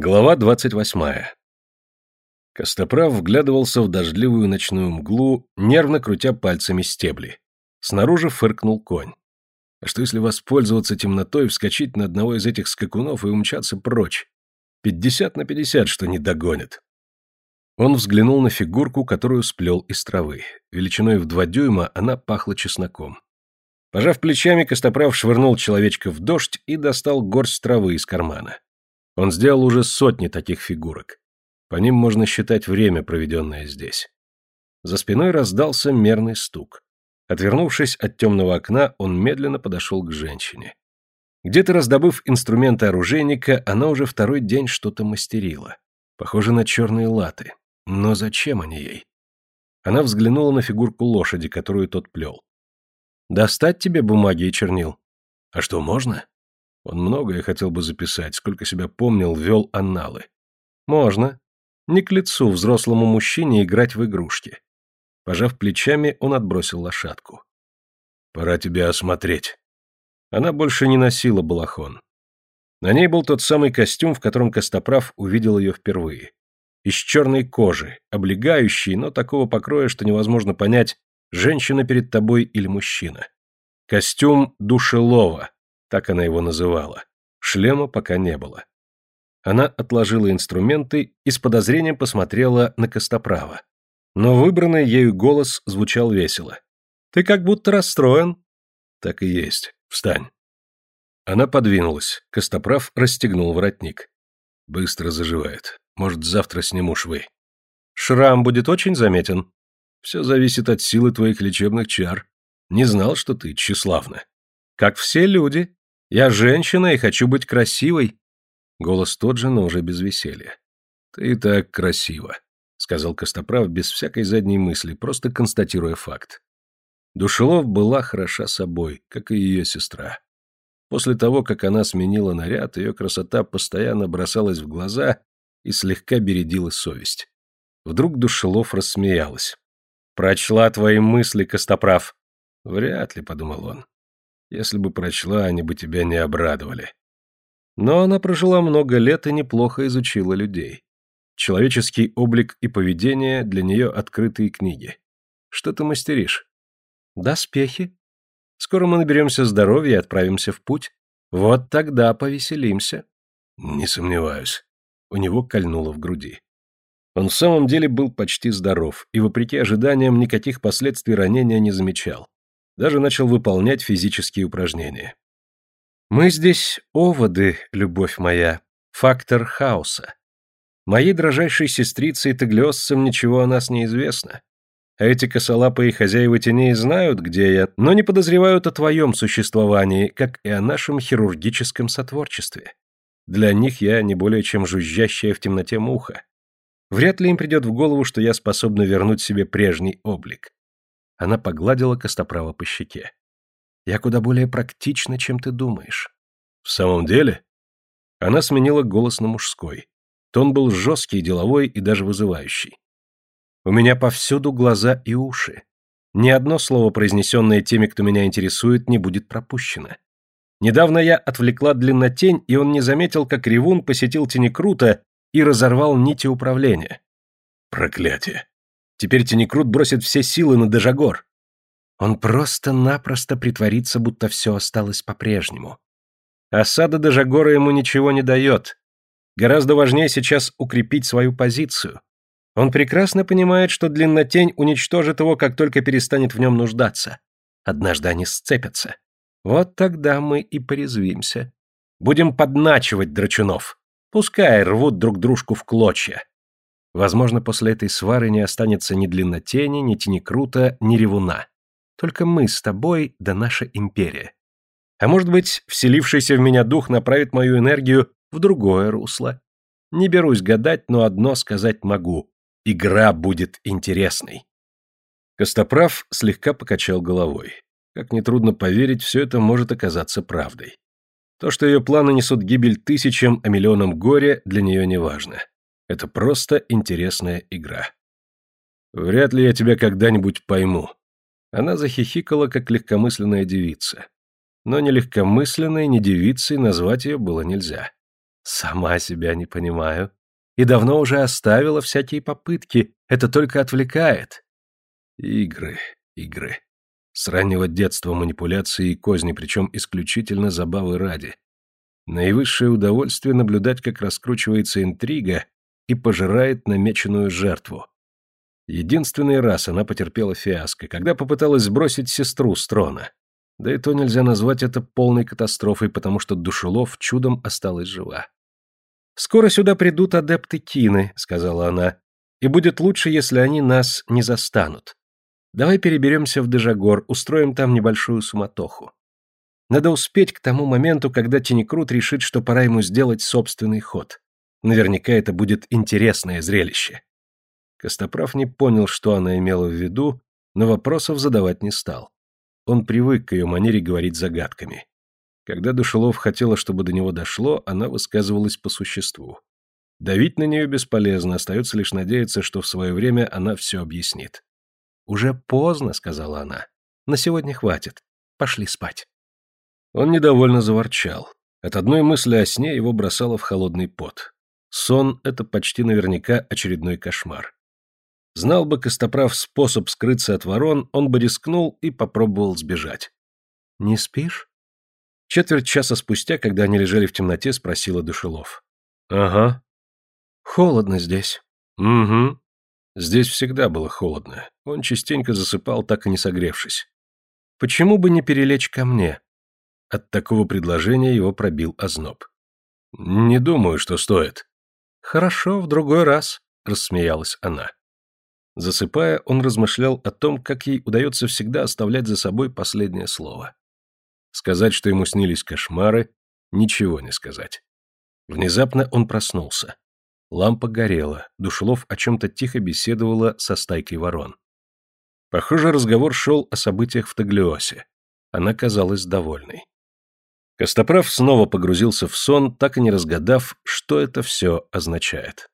Глава двадцать восьмая. Костоправ вглядывался в дождливую ночную мглу, нервно крутя пальцами стебли. Снаружи фыркнул конь. А что если воспользоваться темнотой, вскочить на одного из этих скакунов и умчаться прочь? Пятьдесят на пятьдесят, что не догонит. Он взглянул на фигурку, которую сплел из травы. Величиной в два дюйма она пахла чесноком. Пожав плечами, Костоправ швырнул человечка в дождь и достал горсть травы из кармана. Он сделал уже сотни таких фигурок. По ним можно считать время, проведенное здесь. За спиной раздался мерный стук. Отвернувшись от темного окна, он медленно подошел к женщине. Где-то раздобыв инструменты оружейника, она уже второй день что-то мастерила. Похоже на черные латы. Но зачем они ей? Она взглянула на фигурку лошади, которую тот плел. «Достать тебе бумаги и чернил?» «А что, можно?» Он многое хотел бы записать, сколько себя помнил, вел анналы. Можно. Не к лицу взрослому мужчине играть в игрушки. Пожав плечами, он отбросил лошадку. «Пора тебя осмотреть». Она больше не носила балахон. На ней был тот самый костюм, в котором Костоправ увидел ее впервые. Из черной кожи, облегающий, но такого покроя, что невозможно понять, женщина перед тобой или мужчина. Костюм душелова, так она его называла. Шлема пока не было. Она отложила инструменты и с подозрением посмотрела на Костоправа. Но выбранный ею голос звучал весело. «Ты как будто расстроен». «Так и есть. Встань». Она подвинулась. Костоправ расстегнул воротник. «Быстро заживает. Может, завтра сниму швы». «Шрам будет очень заметен». «Все зависит от силы твоих лечебных чар. Не знал, что ты тщеславна». «Как все люди», я женщина и хочу быть красивой. Голос тот же, но уже без веселья. Ты так красива, сказал Костоправ без всякой задней мысли, просто констатируя факт. Душелов была хороша собой, как и ее сестра. После того, как она сменила наряд, ее красота постоянно бросалась в глаза и слегка бередила совесть. Вдруг Душелов рассмеялась. «Прочла твои мысли, Костоправ». «Вряд ли», — подумал он. Если бы прочла, они бы тебя не обрадовали. Но она прожила много лет и неплохо изучила людей. Человеческий облик и поведение для нее открытые книги. Что ты мастеришь? Доспехи. Скоро мы наберемся здоровья и отправимся в путь. Вот тогда повеселимся. Не сомневаюсь. У него кольнуло в груди. Он в самом деле был почти здоров и, вопреки ожиданиям, никаких последствий ранения не замечал. Даже начал выполнять физические упражнения. Мы здесь оводы, любовь моя, фактор хаоса. Моей дрожайшей сестрице и таглиоссам ничего о нас не известно. А эти косолапые хозяева теней знают, где я, но не подозревают о твоем существовании, как и о нашем хирургическом сотворчестве. Для них я не более чем жужжащая в темноте муха. Вряд ли им придет в голову, что я способна вернуть себе прежний облик. Она погладила Костоправа по щеке. «Я куда более практична, чем ты думаешь». «В самом деле?» Она сменила голос на мужской. Тон был жесткий, деловой и даже вызывающий. «У меня повсюду глаза и уши. Ни одно слово, произнесенное теми, кто меня интересует, не будет пропущено. Недавно я отвлекла длиннотень, и он не заметил, как ревун посетил Тенекрута и разорвал нити управления. Проклятие! Теперь Тенекрут бросит все силы на Дежагор. Он просто-напросто притворится, будто все осталось по-прежнему. Осада Дежагора ему ничего не дает. Гораздо важнее сейчас укрепить свою позицию. Он прекрасно понимает, что Длиннотень уничтожит его, как только перестанет в нем нуждаться. Однажды они сцепятся. Вот тогда мы и порезвимся. Будем подначивать драчунов. Пускай рвут друг дружку в клочья. Возможно, после этой свары не останется ни длиннотени, ни тенекрута, ни ревуна. Только мы с тобой да наша империя. А может быть, вселившийся в меня дух направит мою энергию в другое русло. Не берусь гадать, но одно сказать могу. Игра будет интересной. Костоправ слегка покачал головой. Как нетрудно поверить, все это может оказаться правдой. То, что ее планы несут гибель тысячам, а миллионам горя, для нее не важно. Это просто интересная игра. Вряд ли я тебя когда-нибудь пойму. Она захихикала, как легкомысленная девица. Но ни легкомысленной, ни девицей назвать ее было нельзя. Сама себя не понимаю. И давно уже оставила всякие попытки. Это только отвлекает. Игры, игры. С раннего детства манипуляции и козни, причем исключительно забавы ради. Наивысшее удовольствие наблюдать, как раскручивается интрига и пожирает намеченную жертву. Единственный раз она потерпела фиаско, когда попыталась сбросить сестру с трона. Да и то нельзя назвать это полной катастрофой, потому что Душелов чудом осталась жива. «Скоро сюда придут адепты Кины», — сказала она, — «и будет лучше, если они нас не застанут. Давай переберемся в Дежагор, устроим там небольшую суматоху. Надо успеть к тому моменту, когда Тинекрут решит, что пора ему сделать собственный ход. Наверняка это будет интересное зрелище». Костоправ не понял, что она имела в виду, но вопросов задавать не стал. Он привык к ее манере говорить загадками. Когда Душелов хотела, чтобы до него дошло, она высказывалась по существу. Давить на нее бесполезно, остается лишь надеяться, что в свое время она все объяснит. «Уже поздно», — сказала она. «На сегодня хватит. Пошли спать». Он недовольно заворчал. От одной мысли о сне его бросало в холодный пот. Сон — это почти наверняка очередной кошмар. Знал бы Костоправ способ скрыться от ворон, он бы рискнул и попробовал сбежать. «Не спишь?» Четверть часа спустя, когда они лежали в темноте, спросила Душелов. «Ага». «Холодно здесь». «Угу». Здесь всегда было холодно. Он частенько засыпал, так и не согревшись. «Почему бы не перелечь ко мне?» От такого предложения его пробил озноб. «Не думаю, что стоит». «Хорошо, в другой раз», — рассмеялась она. Засыпая, он размышлял о том, как ей удается всегда оставлять за собой последнее слово. Сказать, что ему снились кошмары, ничего не сказать. Внезапно он проснулся. Лампа горела, Душлов о чем-то тихо беседовала со стайкой ворон. Похоже, разговор шел о событиях в Таглиосе. Она казалась довольной. Костоправ снова погрузился в сон, так и не разгадав, что это все означает.